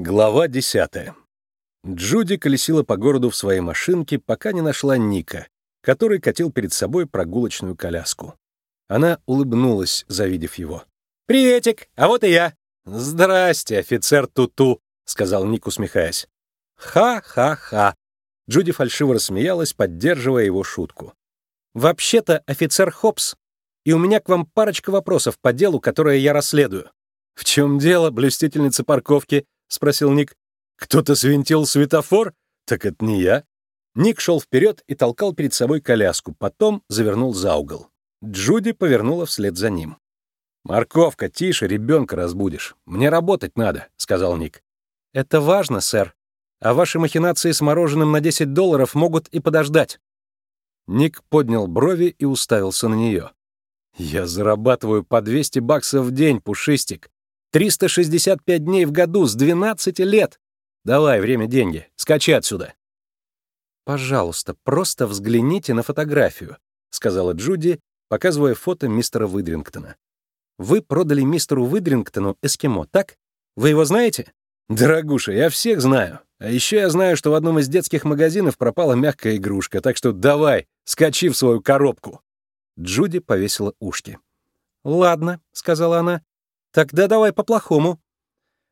Глава десятая. Джуди колесила по городу в своей машинке, пока не нашла Ника, который катил перед собой прогулочную коляску. Она улыбнулась, завидев его. «Приветик, а вот и я!» «Здрасте, офицер Туту», — сказал Ник, усмехаясь. «Ха-ха-ха!» Джуди фальшиво рассмеялась, поддерживая его шутку. «Вообще-то офицер Хопс, и у меня к вам парочка вопросов по делу, которое я расследую». «В чем дело, блюстительница парковки?» — спросил Ник. «Кто-то свинтил светофор? Так это не я». Ник шел вперед и толкал перед собой коляску, потом завернул за угол. Джуди повернула вслед за ним. «Морковка, тише, ребенка разбудишь. Мне работать надо», — сказал Ник. «Это важно, сэр. А ваши махинации с мороженым на 10 долларов могут и подождать». Ник поднял брови и уставился на нее. «Я зарабатываю по 200 баксов в день, пушистик. 365 дней в году с 12 лет. Давай, время, деньги. Скачи отсюда. Пожалуйста, просто взгляните на фотографию, сказала Джуди, показывая фото мистера Выдрингтона. Вы продали мистеру Выдрингтону эскимо, так? Вы его знаете? Дорогуша, я всех знаю. А еще я знаю, что в одном из детских магазинов пропала мягкая игрушка, так что давай, скачи в свою коробку. Джуди повесила ушки. «Ладно», — сказала она, Тогда давай по-плохому».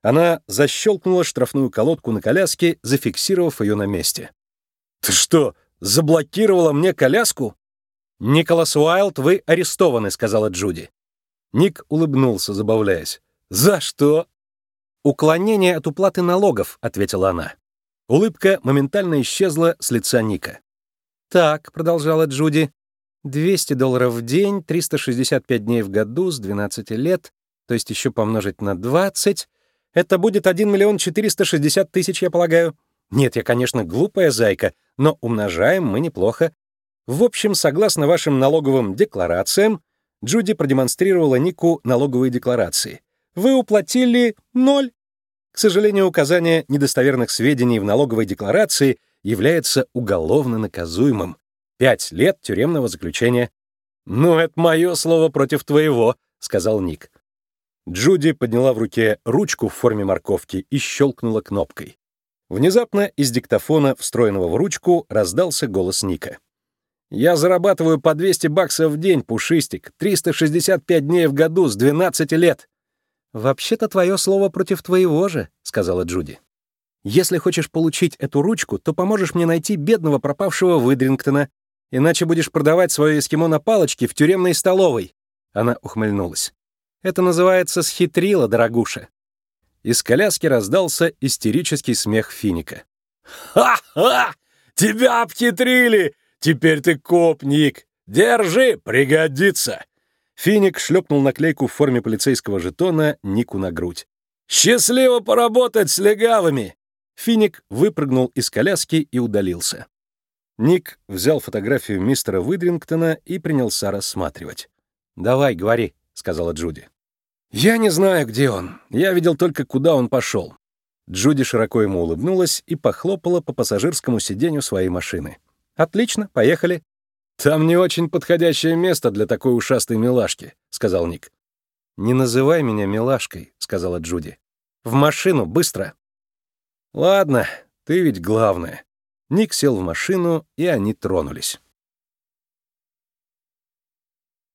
Она защелкнула штрафную колодку на коляске, зафиксировав ее на месте. «Ты что, заблокировала мне коляску?» «Николас Уайлд, вы арестованы», — сказала Джуди. Ник улыбнулся, забавляясь. «За что?» «Уклонение от уплаты налогов», — ответила она. Улыбка моментально исчезла с лица Ника. «Так», — продолжала Джуди, — «200 долларов в день, 365 дней в году с 12 лет, то есть еще помножить на 20, это будет 1 миллион 460 тысяч, я полагаю. Нет, я, конечно, глупая зайка, но умножаем мы неплохо. В общем, согласно вашим налоговым декларациям, Джуди продемонстрировала Нику налоговые декларации. Вы уплатили ноль. К сожалению, указание недостоверных сведений в налоговой декларации является уголовно наказуемым. Пять лет тюремного заключения. «Ну, это мое слово против твоего», — сказал Ник. Джуди подняла в руке ручку в форме морковки и щелкнула кнопкой. Внезапно из диктофона, встроенного в ручку, раздался голос Ника. «Я зарабатываю по 200 баксов в день, пушистик, 365 дней в году с 12 лет». «Вообще-то твое слово против твоего же», — сказала Джуди. «Если хочешь получить эту ручку, то поможешь мне найти бедного пропавшего Выдрингтона, иначе будешь продавать свое эскимо на палочке в тюремной столовой». Она ухмыльнулась. Это называется схитрила, дорогуша». Из коляски раздался истерический смех Финика. «Ха-ха! Тебя обхитрили! Теперь ты копник! Держи, пригодится!» Финик шлепнул наклейку в форме полицейского жетона Нику на грудь. «Счастливо поработать с легавыми!» Финик выпрыгнул из коляски и удалился. Ник взял фотографию мистера Выдрингтона и принялся рассматривать. «Давай, говори», — сказала Джуди. «Я не знаю, где он. Я видел только, куда он пошел». Джуди широко ему улыбнулась и похлопала по пассажирскому сиденью своей машины. «Отлично, поехали». «Там не очень подходящее место для такой ушастой милашки», — сказал Ник. «Не называй меня милашкой», — сказала Джуди. «В машину, быстро». «Ладно, ты ведь главная». Ник сел в машину, и они тронулись.